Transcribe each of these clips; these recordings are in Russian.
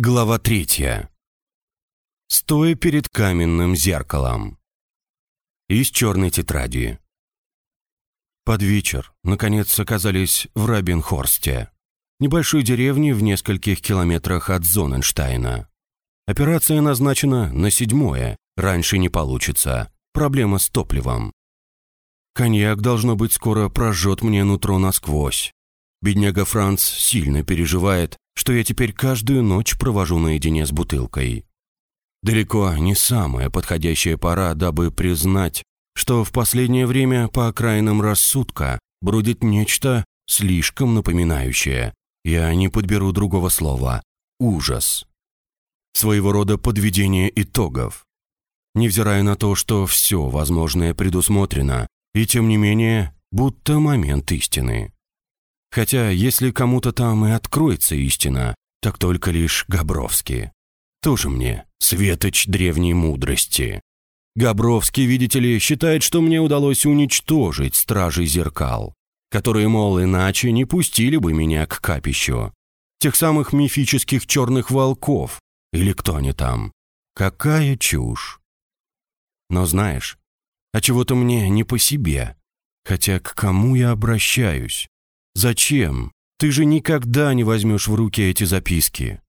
Глава третья. Стоя перед каменным зеркалом. Из черной тетради. Под вечер, наконец, оказались в Рабинхорсте, небольшой деревне в нескольких километрах от Зоненштайна. Операция назначена на седьмое, раньше не получится. Проблема с топливом. Коньяк, должно быть, скоро прожжет мне нутро насквозь. Бедняга Франц сильно переживает, что я теперь каждую ночь провожу наедине с бутылкой. Далеко не самая подходящая пора, дабы признать, что в последнее время по окраинам рассудка бродит нечто слишком напоминающее, я не подберу другого слова, ужас. Своего рода подведение итогов. Невзирая на то, что все возможное предусмотрено, и тем не менее, будто момент истины. Хотя, если кому-то там и откроется истина, так только лишь Габровский. Тоже мне светоч древней мудрости. Габровский, видите ли, считает, что мне удалось уничтожить стражей зеркал, которые, мол, иначе не пустили бы меня к капищу. Тех самых мифических черных волков, или кто они там. Какая чушь. Но знаешь, а чего-то мне не по себе. Хотя к кому я обращаюсь? Зачем? Ты же никогда не возьмешь в руки эти записки.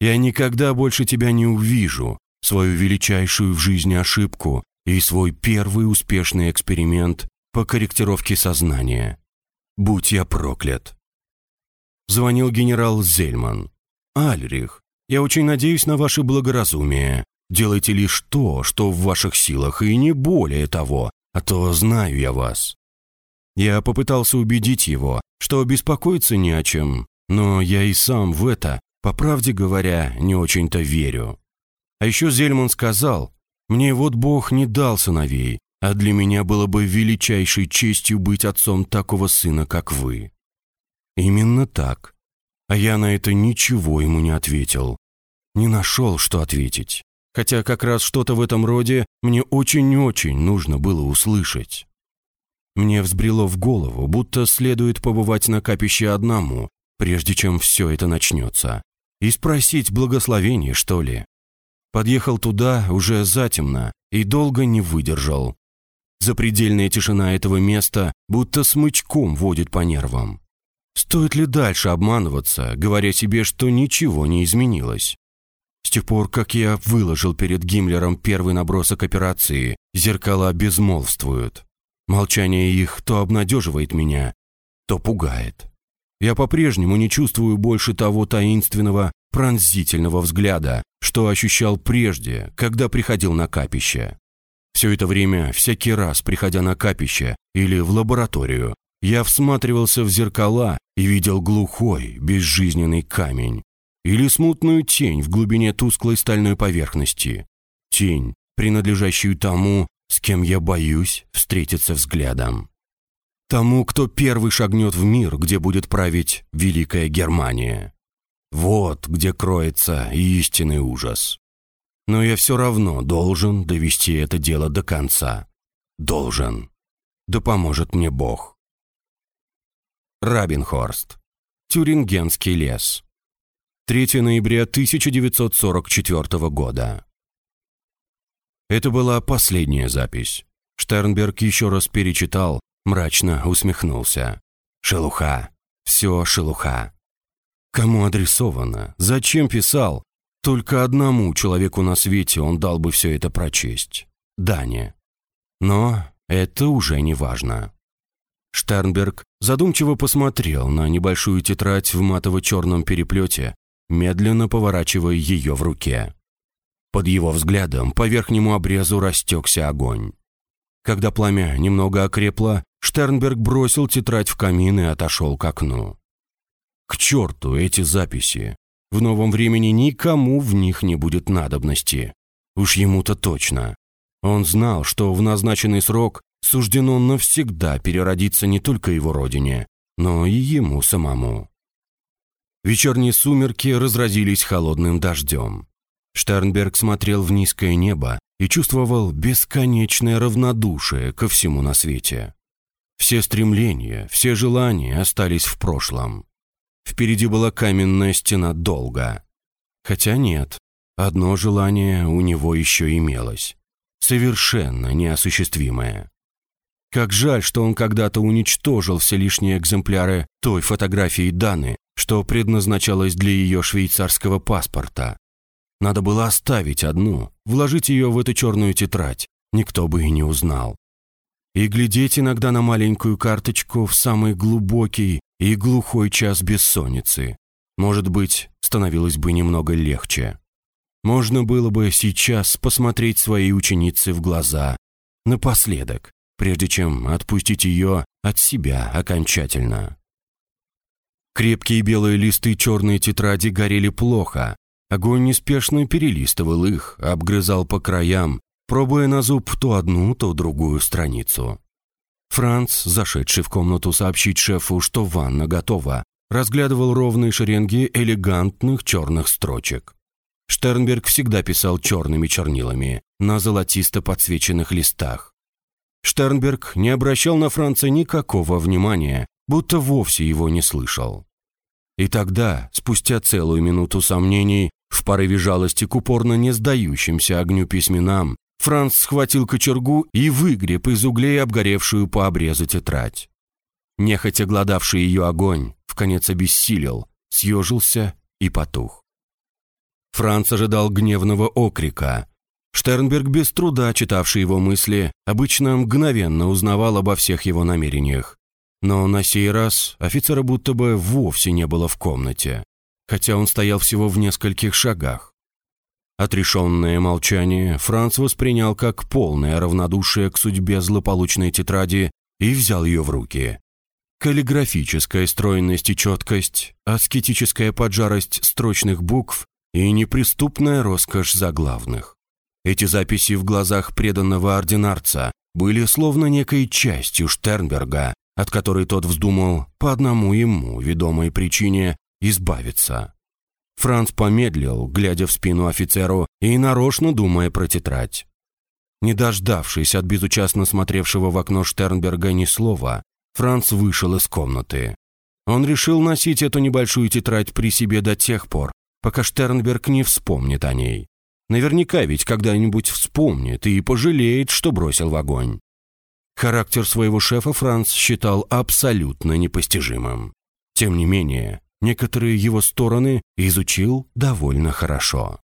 Я никогда больше тебя не увижу, свою величайшую в жизни ошибку и свой первый успешный эксперимент по корректировке сознания. Будь я проклят. Звонил генерал Зельман. «Альрих, я очень надеюсь на ваше благоразумие. Делайте лишь то, что в ваших силах, и не более того, а то знаю я вас. Я попытался убедить его, что беспокоиться не о чем, но я и сам в это, по правде говоря, не очень-то верю. А еще Зельман сказал, «Мне вот Бог не дал сыновей, а для меня было бы величайшей честью быть отцом такого сына, как вы». Именно так. А я на это ничего ему не ответил. Не нашел, что ответить. Хотя как раз что-то в этом роде мне очень-очень нужно было услышать. Мне взбрело в голову, будто следует побывать на капище одному, прежде чем все это начнется. И спросить благословение, что ли. Подъехал туда уже затемно и долго не выдержал. Запредельная тишина этого места будто смычком водит по нервам. Стоит ли дальше обманываться, говоря себе, что ничего не изменилось? С тех пор, как я выложил перед Гиммлером первый набросок операции, зеркала безмолвствуют. Молчание их то обнадеживает меня, то пугает. Я по-прежнему не чувствую больше того таинственного, пронзительного взгляда, что ощущал прежде, когда приходил на капище. Все это время, всякий раз, приходя на капище или в лабораторию, я всматривался в зеркала и видел глухой, безжизненный камень или смутную тень в глубине тусклой стальной поверхности. Тень, принадлежащую тому, с кем я боюсь встретиться взглядом. Тому, кто первый шагнет в мир, где будет править Великая Германия. Вот где кроется истинный ужас. Но я все равно должен довести это дело до конца. Должен. Да поможет мне Бог. Рабинхорст. Тюрингенский лес. 3 ноября 1944 года. Это была последняя запись. Штернберг еще раз перечитал, мрачно усмехнулся. Шелуха. Все шелуха. Кому адресовано? Зачем писал? Только одному человеку на свете он дал бы все это прочесть. Дане. Но это уже не важно. Штернберг задумчиво посмотрел на небольшую тетрадь в матово-черном переплете, медленно поворачивая ее в руке. Под его взглядом по верхнему обрезу растекся огонь. Когда пламя немного окрепло, Штернберг бросил тетрадь в камин и отошел к окну. К черту эти записи. В новом времени никому в них не будет надобности. Уж ему-то точно. Он знал, что в назначенный срок суждено навсегда переродиться не только его родине, но и ему самому. Вечерние сумерки разразились холодным дождем. Штернберг смотрел в низкое небо и чувствовал бесконечное равнодушие ко всему на свете. Все стремления, все желания остались в прошлом. Впереди была каменная стена долга. Хотя нет, одно желание у него еще имелось. Совершенно неосуществимое. Как жаль, что он когда-то уничтожил все лишние экземпляры той фотографии Даны, что предназначалась для ее швейцарского паспорта. Надо было оставить одну, вложить ее в эту черную тетрадь, никто бы и не узнал. И глядеть иногда на маленькую карточку в самый глубокий и глухой час бессонницы. Может быть, становилось бы немного легче. Можно было бы сейчас посмотреть своей ученице в глаза, напоследок, прежде чем отпустить ее от себя окончательно. Крепкие белые листы черной тетради горели плохо. Огонь неспешно перелистывал их, обгрызал по краям, пробуя на зуб то одну, то другую страницу. Франц, зашедший в комнату сообщить шефу, что ванна готова, разглядывал ровные шеренги элегантных черных строчек. Штернберг всегда писал черными чернилами на золотисто подсвеченных листах. Штернберг не обращал на Франца никакого внимания, будто вовсе его не слышал. И тогда, спустя целую минуту сомнений, в порыве жалости к упорно не сдающимся огню письменам, Франц схватил кочергу и выгреб из углей обгоревшую по обрезу тетрадь. Нехотя гладавший ее огонь, в конец обессилел, съежился и потух. Франц ожидал гневного окрика. Штернберг, без труда читавший его мысли, обычно мгновенно узнавал обо всех его намерениях. Но на сей раз офицера будто бы вовсе не было в комнате, хотя он стоял всего в нескольких шагах. Отрешенное молчание Франц воспринял как полное равнодушие к судьбе злополучной тетради и взял ее в руки. Каллиграфическая стройность и четкость, аскетическая поджарость строчных букв и неприступная роскошь заглавных. Эти записи в глазах преданного ординарца были словно некой частью Штернберга, от которой тот вздумал по одному ему ведомой причине избавиться. Франц помедлил, глядя в спину офицеру и нарочно думая про тетрадь. Не дождавшись от безучастно смотревшего в окно Штернберга ни слова, Франц вышел из комнаты. Он решил носить эту небольшую тетрадь при себе до тех пор, пока Штернберг не вспомнит о ней. Наверняка ведь когда-нибудь вспомнит и пожалеет, что бросил в огонь. Характер своего шефа Франц считал абсолютно непостижимым. Тем не менее, Некоторые его стороны изучил довольно хорошо.